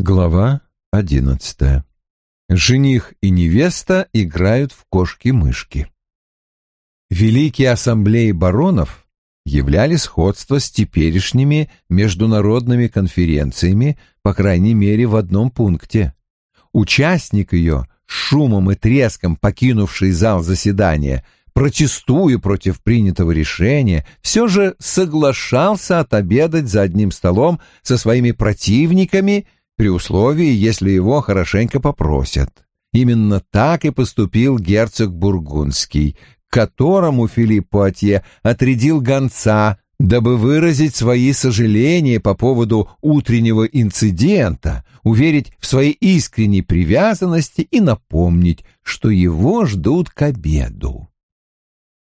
Глава одиннадцатая. Жених и невеста играют в кошки-мышки. Великие ассамблеи баронов являли сходство с теперешними международными конференциями, по крайней мере, в одном пункте. Участник ее, шумом и треском покинувший зал заседания, протестуя против принятого решения, все же соглашался отобедать за одним столом со своими противниками – при условии, если его хорошенько попросят. Именно так и поступил герцог Бургундский, которому Филипп Пуатье отрядил гонца, дабы выразить свои сожаления по поводу утреннего инцидента, уверить в своей искренней привязанности и напомнить, что его ждут к обеду.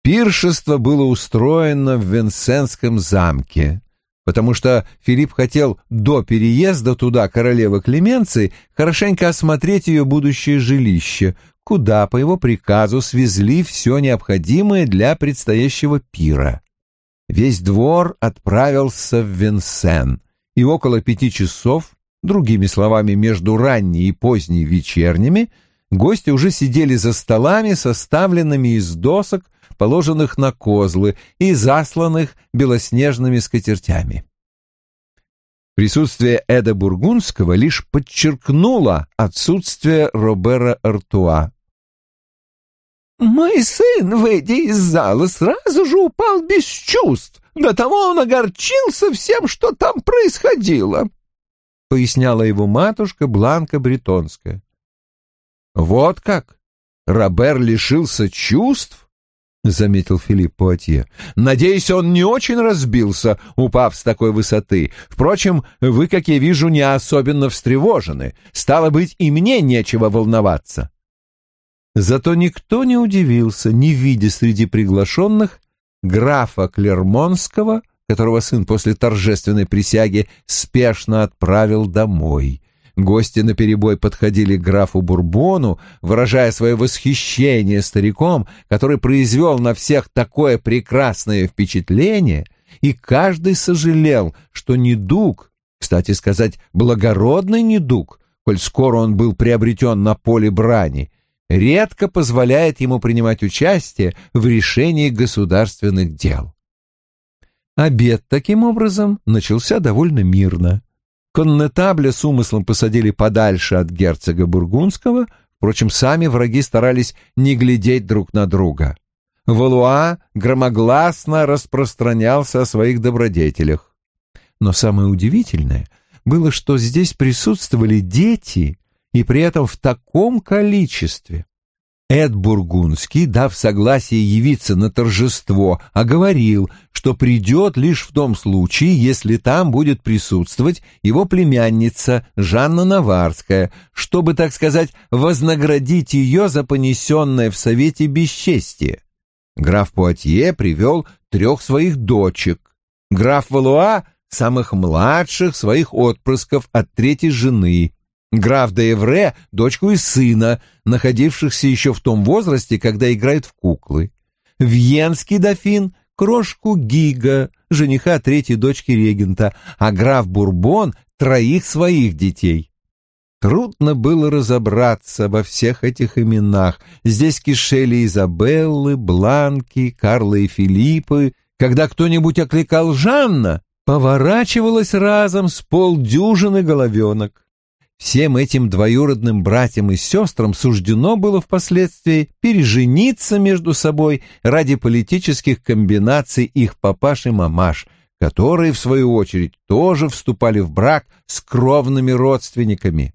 Пиршество было устроено в Венсенском замке потому что Филипп хотел до переезда туда королевы Клеменции хорошенько осмотреть ее будущее жилище, куда, по его приказу, свезли все необходимое для предстоящего пира. Весь двор отправился в Венсен, и около пяти часов, другими словами, между ранней и поздней вечерними, гости уже сидели за столами, составленными из досок, положенных на козлы и засланных белоснежными скатертями. Присутствие Эда Бургундского лишь подчеркнуло отсутствие Робера Артуа. «Мой сын, выйдя из зала, сразу же упал без чувств. До того он огорчился всем, что там происходило», — поясняла его матушка Бланка Бретонская. «Вот как? Робер лишился чувств?» — заметил Филипп Пуатье. «Надеюсь, он не очень разбился, упав с такой высоты. Впрочем, вы, как я вижу, не особенно встревожены. Стало быть, и мне нечего волноваться». Зато никто не удивился, не видя среди приглашенных графа Клермонского, которого сын после торжественной присяги спешно отправил домой. Гости наперебой подходили к графу Бурбону, выражая свое восхищение стариком, который произвел на всех такое прекрасное впечатление, и каждый сожалел, что недуг, кстати сказать, благородный недуг, коль скоро он был приобретен на поле брани, редко позволяет ему принимать участие в решении государственных дел. Обед, таким образом, начался довольно мирно. Коннетабля с умыслом посадили подальше от герцога Бургундского, впрочем, сами враги старались не глядеть друг на друга. Валуа громогласно распространялся о своих добродетелях. Но самое удивительное было, что здесь присутствовали дети, и при этом в таком количестве. Эд Бургундский, дав согласие явиться на торжество, оговорил, что придет лишь в том случае, если там будет присутствовать его племянница Жанна Наварская, чтобы, так сказать, вознаградить ее за понесенное в Совете бесчестие. Граф Пуатье привел трех своих дочек. Граф Валуа — самых младших своих отпрысков от третьей жены, Граф де Эвре — дочку и сына, находившихся еще в том возрасте, когда играют в куклы. Вьенский дофин — крошку Гига, жениха третьей дочки регента, а граф Бурбон — троих своих детей. Трудно было разобраться во всех этих именах. Здесь кишели Изабеллы, Бланки, Карла и Филиппы. Когда кто-нибудь окликал Жанна, поворачивалась разом с полдюжины головенок. Всем этим двоюродным братьям и сестрам суждено было впоследствии пережениться между собой ради политических комбинаций их папаш и мамаш, которые, в свою очередь, тоже вступали в брак с кровными родственниками.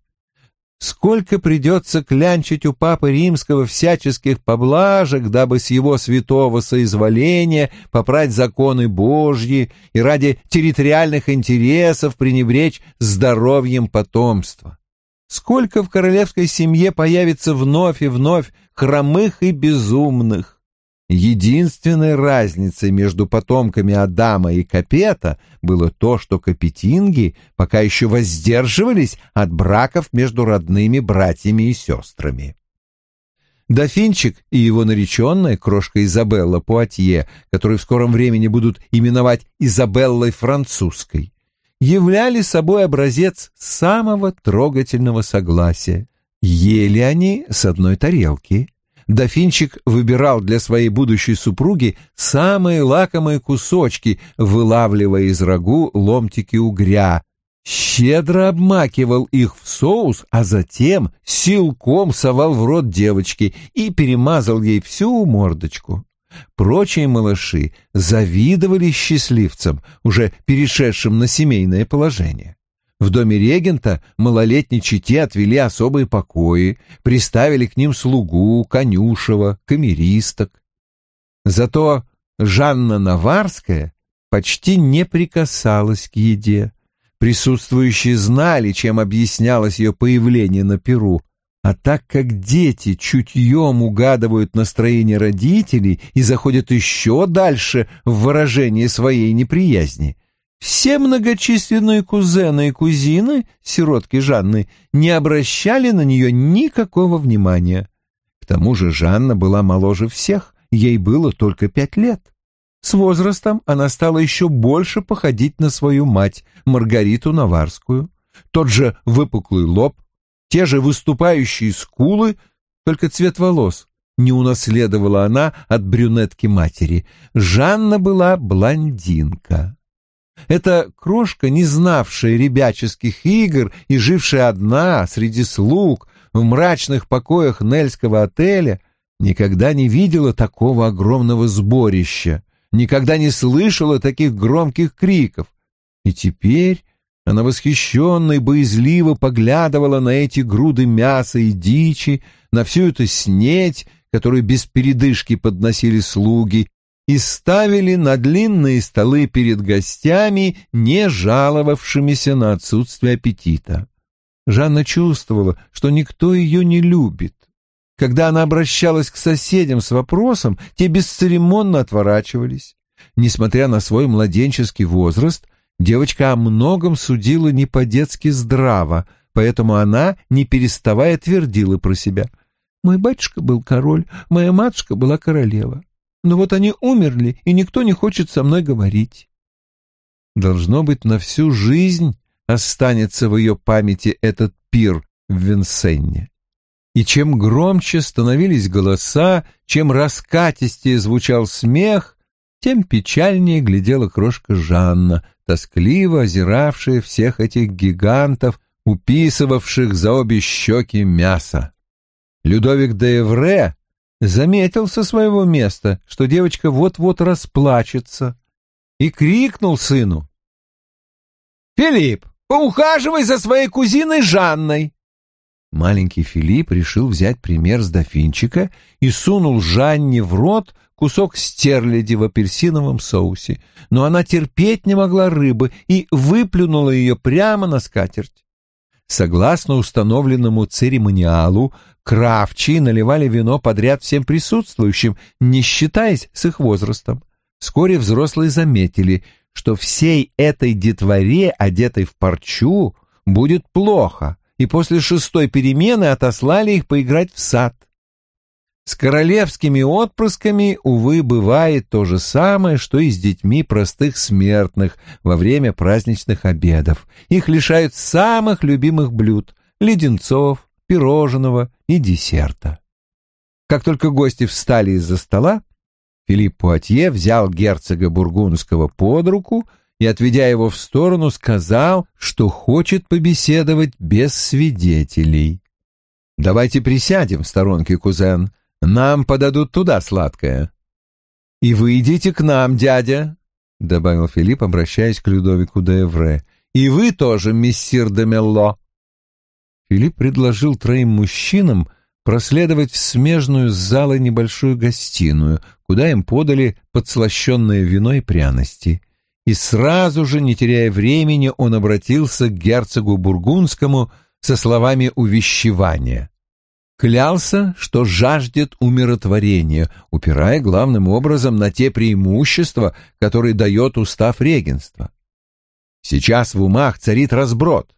Сколько придется клянчить у Папы Римского всяческих поблажек, дабы с его святого соизволения попрать законы Божьи и ради территориальных интересов пренебречь здоровьем потомства. Сколько в королевской семье появится вновь и вновь хромых и безумных. Единственной разницей между потомками Адама и Капета было то, что капетинги пока еще воздерживались от браков между родными братьями и сестрами. Дофинчик и его нареченная, крошка Изабелла Пуатье, которую в скором времени будут именовать Изабеллой Французской, являли собой образец самого трогательного согласия. Ели они с одной тарелки. Дофинчик выбирал для своей будущей супруги самые лакомые кусочки, вылавливая из рагу ломтики угря, щедро обмакивал их в соус, а затем силком совал в рот девочки и перемазал ей всю мордочку. Прочие малыши завидовали счастливцам, уже перешедшим на семейное положение. В доме регента малолетней чете отвели особые покои, приставили к ним слугу, конюшева, камеристок. Зато Жанна Наварская почти не прикасалась к еде. Присутствующие знали, чем объяснялось ее появление на Перу, а так как дети чутьем угадывают настроение родителей и заходят еще дальше в выражение своей неприязни, все многочисленные кузены и кузины, сиротки Жанны, не обращали на нее никакого внимания. К тому же Жанна была моложе всех, ей было только пять лет. С возрастом она стала еще больше походить на свою мать, Маргариту Наварскую. Тот же выпуклый лоб, те же выступающие скулы, только цвет волос не унаследовала она от брюнетки матери. Жанна была блондинка. Эта крошка, не знавшая ребяческих игр и жившая одна среди слуг в мрачных покоях Нельского отеля, никогда не видела такого огромного сборища, никогда не слышала таких громких криков. И теперь она восхищенно и боязливо поглядывала на эти груды мяса и дичи, на всю эту снеть, которую без передышки подносили слуги, и ставили на длинные столы перед гостями, не жаловавшимися на отсутствие аппетита. Жанна чувствовала, что никто ее не любит. Когда она обращалась к соседям с вопросом, те бесцеремонно отворачивались. Несмотря на свой младенческий возраст, Девочка о многом судила не по-детски здраво, поэтому она, не переставая, твердила про себя. «Мой батюшка был король, моя матушка была королева. Но вот они умерли, и никто не хочет со мной говорить». Должно быть, на всю жизнь останется в ее памяти этот пир в Винсенне. И чем громче становились голоса, чем раскатистее звучал смех, тем печальнее глядела крошка Жанна, тоскливо озиравшая всех этих гигантов, уписывавших за обе щеки мясо. Людовик де Эвре заметил со своего места, что девочка вот-вот расплачется, и крикнул сыну. «Филипп, поухаживай за своей кузиной Жанной!» Маленький Филипп решил взять пример с дофинчика и сунул Жанне в рот кусок стерляди в апельсиновом соусе, но она терпеть не могла рыбы и выплюнула ее прямо на скатерть. Согласно установленному церемониалу, кравчи наливали вино подряд всем присутствующим, не считаясь с их возрастом. Вскоре взрослые заметили, что всей этой детворе, одетой в парчу, будет плохо, и после шестой перемены отослали их поиграть в сад. С королевскими отпрысками, увы, бывает то же самое, что и с детьми простых смертных во время праздничных обедов. Их лишают самых любимых блюд — леденцов, пирожного и десерта. Как только гости встали из-за стола, Филипп Пуатье взял герцога Бургундского под руку и, отведя его в сторону, сказал, что хочет побеседовать без свидетелей. «Давайте присядем в сторонке, кузен», нам подадут туда сладкое. И вы идите к нам, дядя, — добавил Филипп, обращаясь к Людовику де Эвре. И вы тоже, мессир де Мелло. Филипп предложил троим мужчинам проследовать в смежную с залой небольшую гостиную, куда им подали подслащенное вино и пряности. И сразу же, не теряя времени, он обратился к герцогу Бургундскому со словами увещевания клялся, что жаждет умиротворения, упирая главным образом на те преимущества, которые дает устав регенства. Сейчас в умах царит разброд,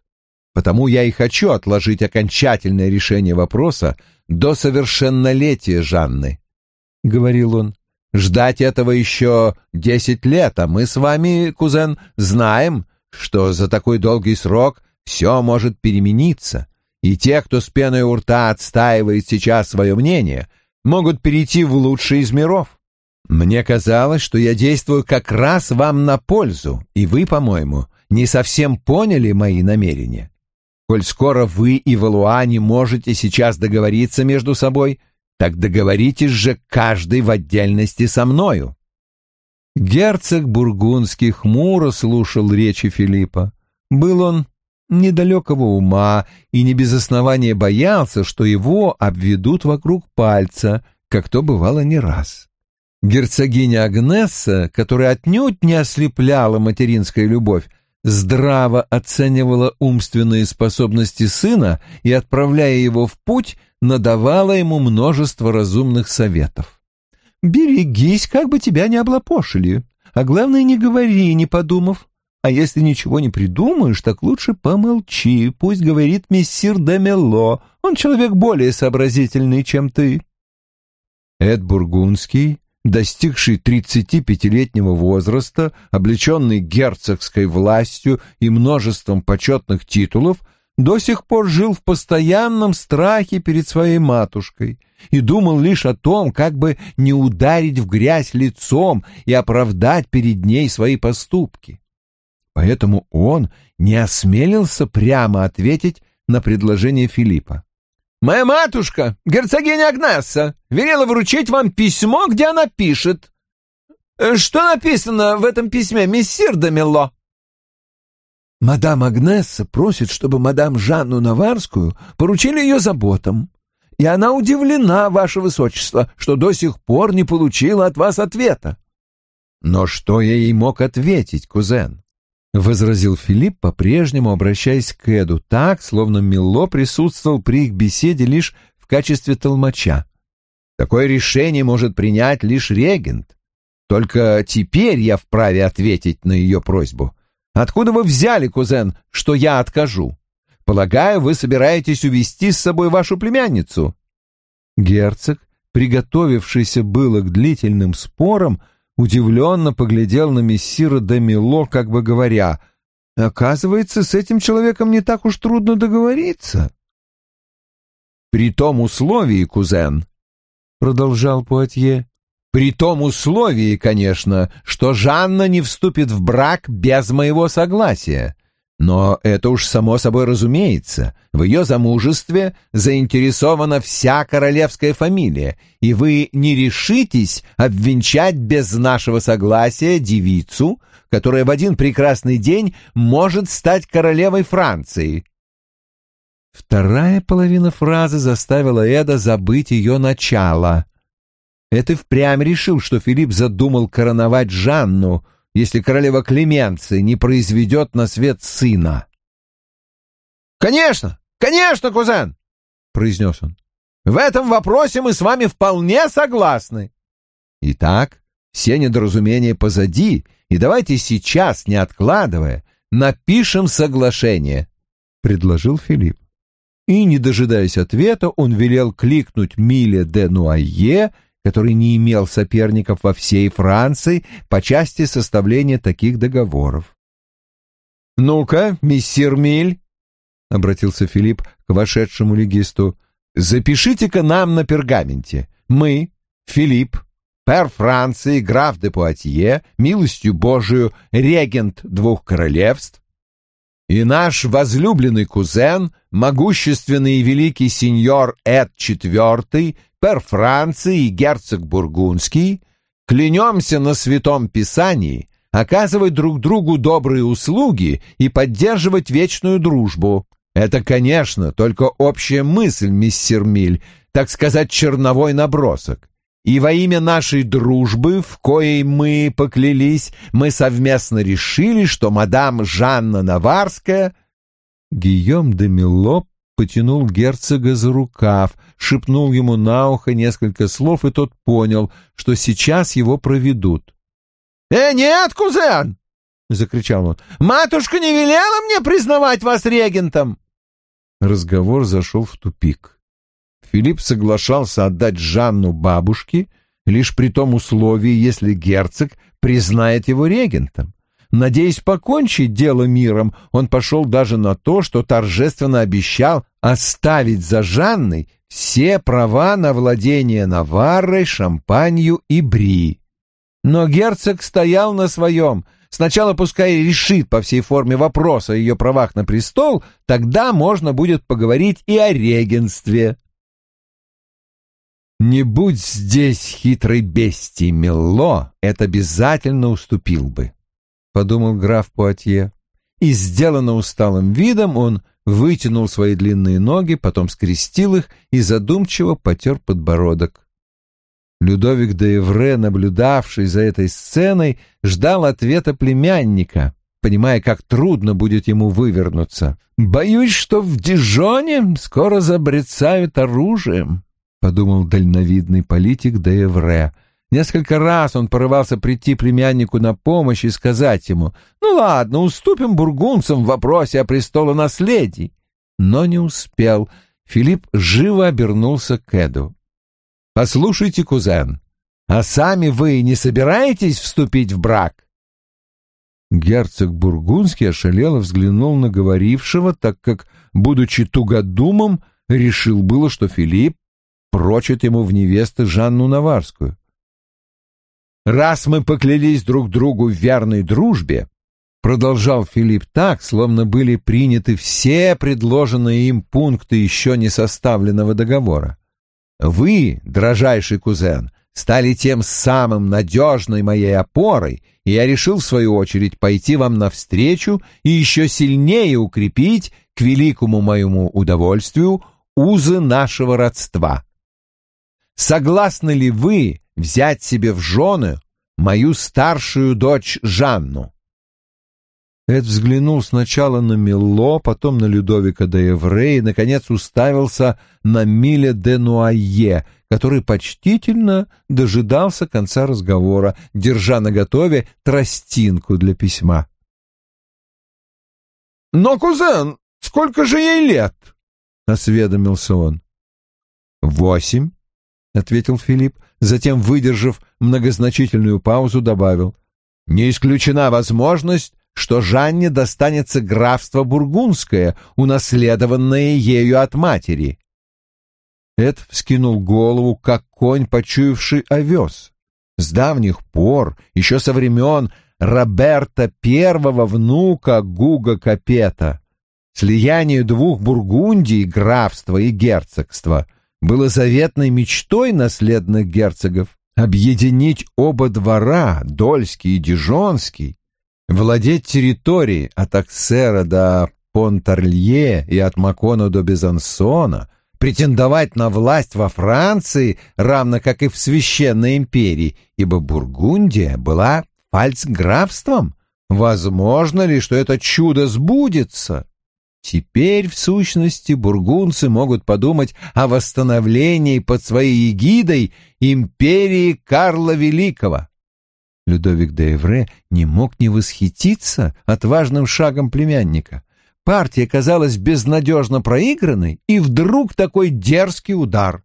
потому я и хочу отложить окончательное решение вопроса до совершеннолетия Жанны, — говорил он. Ждать этого еще десять лет, а мы с вами, кузен, знаем, что за такой долгий срок все может перемениться, и те, кто с пеной у рта отстаивает сейчас свое мнение, могут перейти в лучший из миров. Мне казалось, что я действую как раз вам на пользу, и вы, по-моему, не совсем поняли мои намерения. Коль скоро вы и Валуа не можете сейчас договориться между собой, так договоритесь же каждый в отдельности со мною. Герцог Бургундский хмуро слушал речи Филиппа. Был он недалекого ума и не без основания боялся, что его обведут вокруг пальца, как то бывало не раз. Герцогиня Агнесса, которая отнюдь не ослепляла материнская любовь, здраво оценивала умственные способности сына и, отправляя его в путь, надавала ему множество разумных советов. «Берегись, как бы тебя не облапошили, а главное, не говори, не подумав. А если ничего не придумаешь, так лучше помолчи, пусть говорит мессир Демело, он человек более сообразительный, чем ты». Эд Бургундский достигший 35-летнего возраста, облеченный герцогской властью и множеством почетных титулов, до сих пор жил в постоянном страхе перед своей матушкой и думал лишь о том, как бы не ударить в грязь лицом и оправдать перед ней свои поступки. Поэтому он не осмелился прямо ответить на предложение Филиппа. Моя матушка, герцогиня Агнесса, велела вручить вам письмо, где она пишет. Э, что написано в этом письме, мессир Дамело? Мадам Агнесса просит, чтобы мадам Жанну Наварскую поручили ее заботам. И она удивлена, ваше высочество, что до сих пор не получила от вас ответа. Но что я ей мог ответить, кузен? — возразил Филипп, по-прежнему обращаясь к Эду, так, словно Милло присутствовал при их беседе лишь в качестве толмача. «Такое решение может принять лишь регент. Только теперь я вправе ответить на ее просьбу. Откуда вы взяли, кузен, что я откажу? Полагаю, вы собираетесь увести с собой вашу племянницу?» Герцог, приготовившийся было к длительным спорам, — удивленно поглядел на мессира Демило, как бы говоря, «Оказывается, с этим человеком не так уж трудно договориться». «При том условии, кузен», — продолжал Пуатье, «при том условии, конечно, что Жанна не вступит в брак без моего согласия. Но это уж само собой разумеется. В ее замужестве заинтересована вся королевская фамилия, и вы не решитесь обвенчать без нашего согласия девицу, которая в один прекрасный день может стать королевой Франции. Вторая половина фразы заставила Эда забыть ее начало. Это впрямь решил, что Филипп задумал короновать Жанну — если королева Клеменция не произведет на свет сына. «Конечно, конечно, кузен!» — произнес он. «В этом вопросе мы с вами вполне согласны». Итак, все недоразумения позади, и давайте сейчас, не откладывая, напишем соглашение, — предложил Филипп. И, не дожидаясь ответа, он велел кликнуть Миле де Нуайе, который не имел соперников во всей Франции по части составления таких договоров. «Ну-ка, миссир Миль», — обратился Филипп к вошедшему легисту, — «запишите-ка нам на пергаменте. Мы, Филипп, пэр Франции, граф де Пуатье, милостью Божию, регент двух королевств, и наш возлюбленный кузен, могущественный и великий сеньор Эд IV, пер Франции и герцог Бургундский, клянемся на Святом Писании оказывать друг другу добрые услуги и поддерживать вечную дружбу. Это, конечно, только общая мысль, миссир Миль, так сказать, черновой набросок. И во имя нашей дружбы, в коей мы поклялись, мы совместно решили, что мадам Жанна Наварская... Гийом де Милоп потянул герцога за рукав, шепнул ему на ухо несколько слов, и тот понял, что сейчас его проведут. «Э, нет, кузен!» — закричал он. «Матушка не велела мне признавать вас регентом!» Разговор зашел в тупик. Филипп соглашался отдать Жанну бабушке лишь при том условии, если герцог признает его регентом. Надеясь покончить дело миром, он пошел даже на то, что торжественно обещал оставить за Жанной все права на владение Наваррой, Шампанью и Бри. Но герцог стоял на своем. Сначала пускай решит по всей форме вопрос о ее правах на престол, тогда можно будет поговорить и о регенстве. Не будь здесь хитрой бестии Мелло, это обязательно уступил бы, — подумал граф Пуатье. И, сделанно усталым видом, он вытянул свои длинные ноги, потом скрестил их и задумчиво потер подбородок. Людовик де Эвре, наблюдавший за этой сценой, ждал ответа племянника, понимая, как трудно будет ему вывернуться. «Боюсь, что в Дижоне скоро забрецают оружием», — подумал дальновидный политик де Эвре. Несколько раз он порывался прийти племяннику на помощь и сказать ему, «Ну ладно, уступим бургунцам в вопросе о престолонаследии». Но не успел. Филипп живо обернулся к Эду. «Послушайте, кузен, а сами вы не собираетесь вступить в брак?» Герцог Бургундский ошалело взглянул на говорившего, так как, будучи тугодумом, решил было, что Филипп прочит ему в невесты Жанну Наварскую. «Раз мы поклялись друг другу в верной дружбе, продолжал Филипп так, словно были приняты все предложенные им пункты еще не составленного договора. Вы, дрожайший кузен, стали тем самым надежной моей опорой, и я решил, в свою очередь, пойти вам навстречу и еще сильнее укрепить, к великому моему удовольствию, узы нашего родства. Согласны ли вы взять себе в жены мою старшую дочь Жанну?» Эд взглянул сначала на Милло, потом на Людовика де Эвре и, наконец, уставился на Миле де Нуайе, который почтительно дожидался конца разговора, держа наготове тростинку для письма. «Но, кузен, сколько же ей лет?» — осведомился он. «Восемь», — ответил Филипп, затем, выдержав многозначительную паузу, добавил. «Не исключена возможность, что Жанне достанется графство Бургундское, унаследованное ею от матери. Эд вскинул голову, как конь, почуявший овес. С давних пор, еще со времен Роберта первого внука Гуга Капета, слияние двух Бургундий, графства и герцогства, было заветной мечтой наследных герцогов объединить оба двора, Дольский и Дижонский, Владеть территорией от Аксера до Понтарлье и от Макона до Безансона, претендовать на власть во Франции, равно как и в Священной империи, ибо Бургундия была фальцграфством. Возможно ли, что это чудо сбудется? Теперь, в сущности, бургунцы могут подумать о восстановлении под своей эгидой империи Карла Великого. Людовик де Эвре не мог не восхититься отважным шагом племянника. Партия казалась безнадежно проигранной, и вдруг такой дерзкий удар.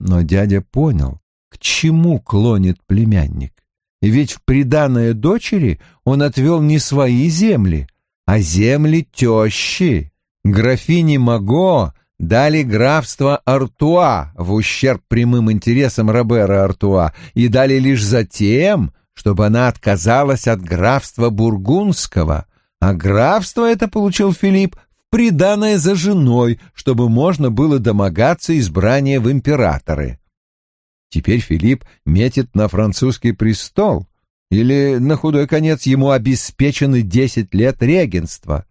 Но дядя понял, к чему клонит племянник. Ведь в приданное дочери он отвел не свои земли, а земли тещи. Графини Маго дали графство Артуа в ущерб прямым интересам Робера Артуа и дали лишь затем, чтобы она отказалась от графства Бургундского, а графство это получил Филипп в приданное за женой, чтобы можно было домогаться избрания в императоры. Теперь Филипп метит на французский престол, или, на худой конец, ему обеспечены десять лет регенства.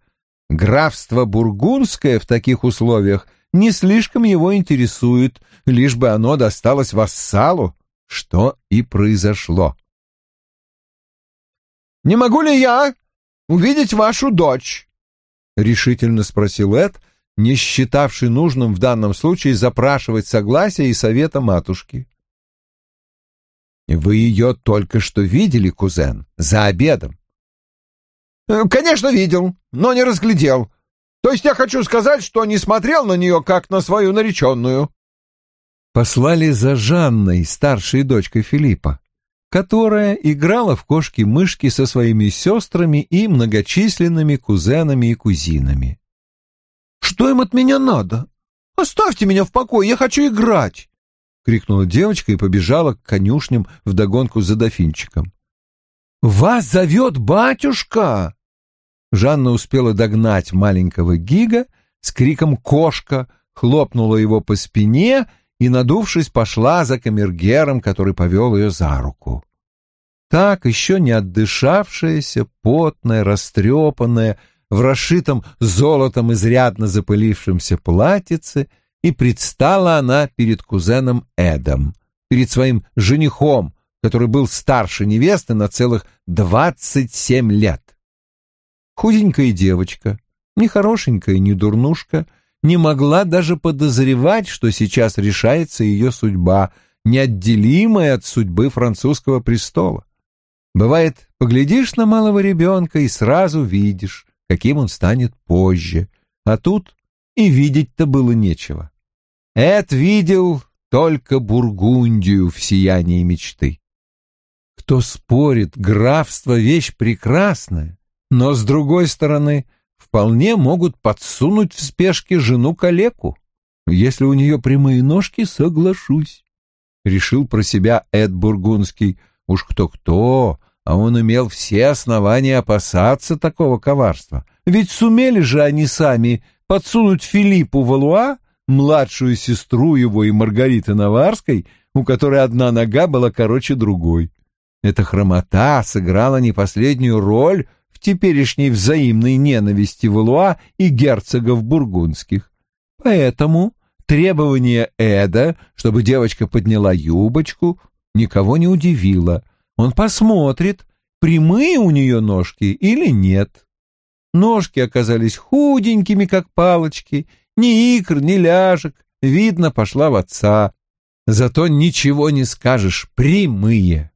Графство Бургундское в таких условиях не слишком его интересует, лишь бы оно досталось вассалу, что и произошло. Не могу ли я увидеть вашу дочь?» — решительно спросил Эд, не считавший нужным в данном случае запрашивать согласия и совета матушки. «Вы ее только что видели, кузен, за обедом?» «Э, «Конечно, видел, но не разглядел. То есть я хочу сказать, что не смотрел на нее, как на свою нареченную». Послали за Жанной, старшей дочкой Филиппа. которая играла в кошки-мышки со своими сестрами и многочисленными кузенами и кузинами. «Что им от меня надо? Оставьте меня в покое, я хочу играть!» — крикнула девочка и побежала к конюшням вдогонку за дофинчиком. «Вас зовет батюшка!» Жанна успела догнать маленького Гига с криком «Кошка!», хлопнула его по спине и, надувшись, пошла за камергером, который повел ее за руку. Так, еще не отдышавшаяся, потная, растрепанная, в расшитом золотом изрядно запылившемся платьице, и предстала она перед кузеном Эдом, перед своим женихом, который был старше невесты на целых двадцать семь лет. Худенькая девочка, не хорошенькая, не дурнушка, не могла даже подозревать, что сейчас решается ее судьба, неотделимая от судьбы французского престола. Бывает, поглядишь на малого ребенка и сразу видишь, каким он станет позже, а тут и видеть-то было нечего. Эд видел только Бургундию в сиянии мечты. Кто спорит, графство — вещь прекрасная, но, с другой стороны, вполне могут подсунуть в спешке жену-калеку. Если у нее прямые ножки, соглашусь. Решил про себя Эд Бургундский. Уж кто-кто, а он имел все основания опасаться такого коварства. Ведь сумели же они сами подсунуть Филиппу Валуа, младшую сестру его и Маргариты Наварской, у которой одна нога была короче другой. Эта хромота сыграла не последнюю роль в теперешней взаимной ненависти Валуа и герцогов бургундских. Поэтому требование Эда, чтобы девочка подняла юбочку, никого не удивило. Он посмотрит, прямые у нее ножки или нет. Ножки оказались худенькими, как палочки, ни икр, ни ляжек, видно, пошла в отца. Зато ничего не скажешь, прямые.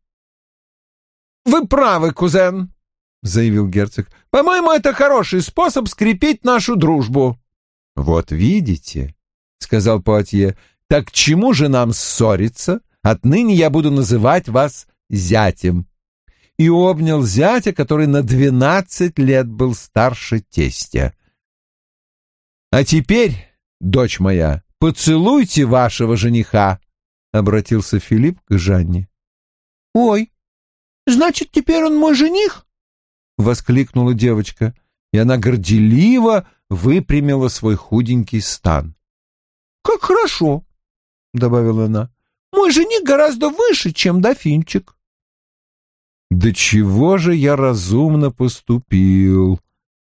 «Вы правы, кузен», — заявил герцог. «По-моему, это хороший способ скрепить нашу дружбу». «Вот видите», — сказал Пуатье, — «так чему же нам ссориться? Отныне я буду называть вас зятем». И обнял зятя, который на двенадцать лет был старше тестя. «А теперь, дочь моя, поцелуйте вашего жениха», — обратился Филипп к Жанне. «Ой, Значит, теперь он мой жених? воскликнула девочка, и она горделиво выпрямила свой худенький стан. Как хорошо, добавила она. Мой жених гораздо выше, чем дофинчик. Да чего же я разумно поступил,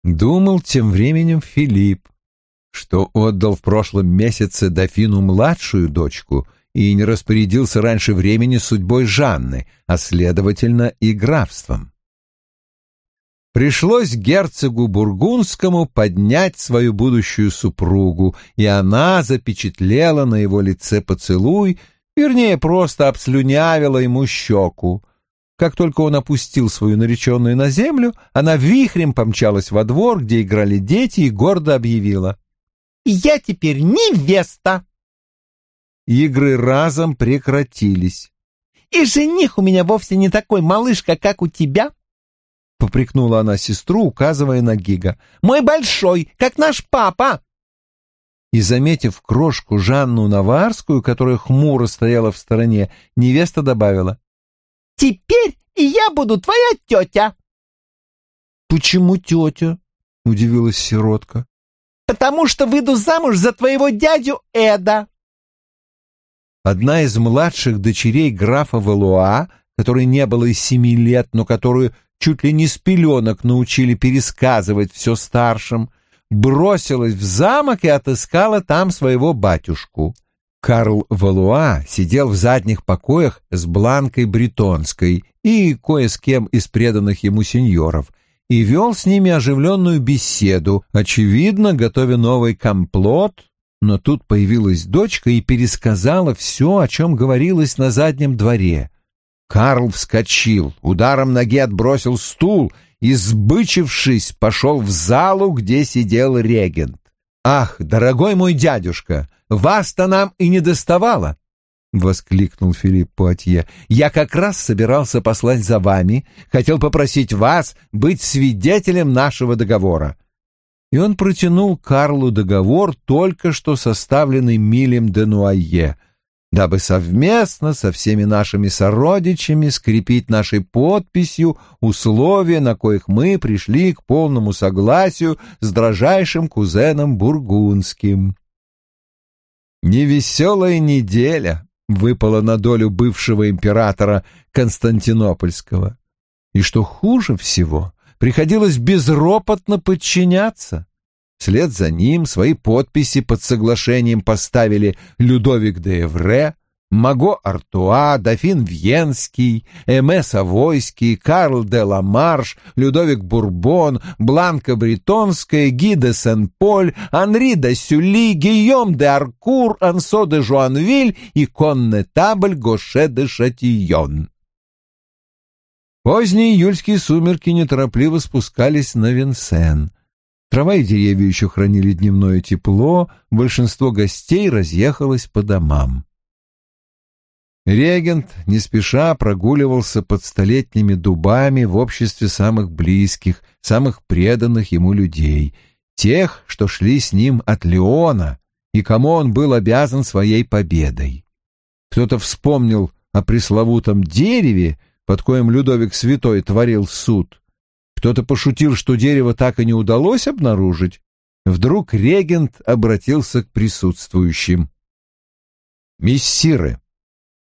думал тем временем Филипп, что отдал в прошлом месяце дофину младшую дочку и не распорядился раньше времени судьбой Жанны, а, следовательно, и графством. Пришлось герцогу Бургундскому поднять свою будущую супругу, и она запечатлела на его лице поцелуй, вернее, просто обслюнявила ему щеку. Как только он опустил свою нареченную на землю, она вихрем помчалась во двор, где играли дети, и гордо объявила. «Я теперь невеста!» игры разом прекратились. «И жених у меня вовсе не такой малышка, как у тебя!» — попрекнула она сестру, указывая на Гига. «Мой большой, как наш папа!» И, заметив крошку Жанну Наварскую, которая хмуро стояла в стороне, невеста добавила. «Теперь и я буду твоя тетя!» «Почему тетя?» — удивилась сиротка. «Потому что выйду замуж за твоего дядю Эда!» одна из младших дочерей графа Валуа, которой не было и семи лет, но которую чуть ли не с пеленок научили пересказывать все старшим, бросилась в замок и отыскала там своего батюшку. Карл Валуа сидел в задних покоях с Бланкой Бретонской и кое с кем из преданных ему сеньоров и вел с ними оживленную беседу, очевидно, готовя новый комплот но тут появилась дочка и пересказала все, о чем говорилось на заднем дворе. Карл вскочил, ударом ноги отбросил стул и, сбычившись, пошел в залу, где сидел регент. «Ах, дорогой мой дядюшка, вас-то нам и не доставало!» воскликнул Филипп Пуатье. «Я как раз собирался послать за вами, хотел попросить вас быть свидетелем нашего договора». И он протянул Карлу договор, только что составленный Милем де Нуайе, дабы совместно со всеми нашими сородичами скрепить нашей подписью условия, на коих мы пришли к полному согласию с дрожайшим кузеном Бургундским. Невеселая неделя выпала на долю бывшего императора Константинопольского. И что хуже всего, приходилось безропотно подчиняться. Вслед за ним свои подписи под соглашением поставили Людовик де Эвре, Маго Артуа, Дофин Вьенский, Эме Савойский, Карл де Ламарш, Людовик Бурбон, Бланка Бретонская, Ги де Сен-Поль, Анри де Сюли, Гийом де Аркур, Ансо де Жуанвиль и коннетабль Гоше де Шатийон. Поздние июльские сумерки неторопливо спускались на Винсен. Трава и деревья еще хранили дневное тепло, большинство гостей разъехалось по домам. Регент не спеша прогуливался под столетними дубами в обществе самых близких, самых преданных ему людей, тех, что шли с ним от Леона и кому он был обязан своей победой. Кто-то вспомнил о пресловутом дереве, под коем Людовик Святой творил суд. Кто-то пошутил, что дерево так и не удалось обнаружить. Вдруг регент обратился к присутствующим. «Мессиры!»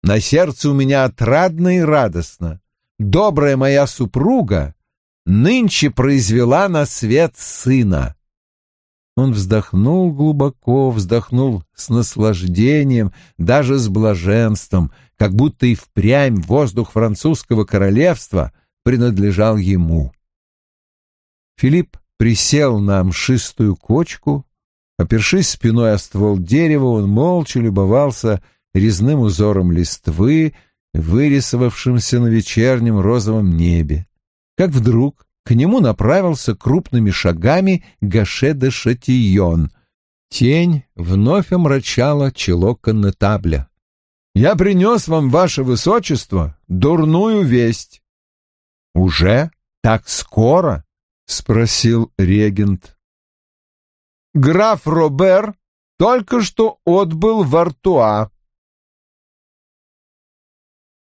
На сердце у меня отрадно и радостно. Добрая моя супруга нынче произвела на свет сына. Он вздохнул глубоко, вздохнул с наслаждением, даже с блаженством, как будто и впрямь воздух французского королевства принадлежал ему. Филипп присел на мшистую кочку, опершись спиной о ствол дерева, он молча любовался резным узором листвы, вырисовавшимся на вечернем розовом небе. Как вдруг к нему направился крупными шагами Гаше де Шатийон. Тень вновь омрачала чело коннетабля. «Я принес вам, ваше высочество, дурную весть». «Уже? Так скоро?» — спросил регент. «Граф Робер только что отбыл в Артуа»,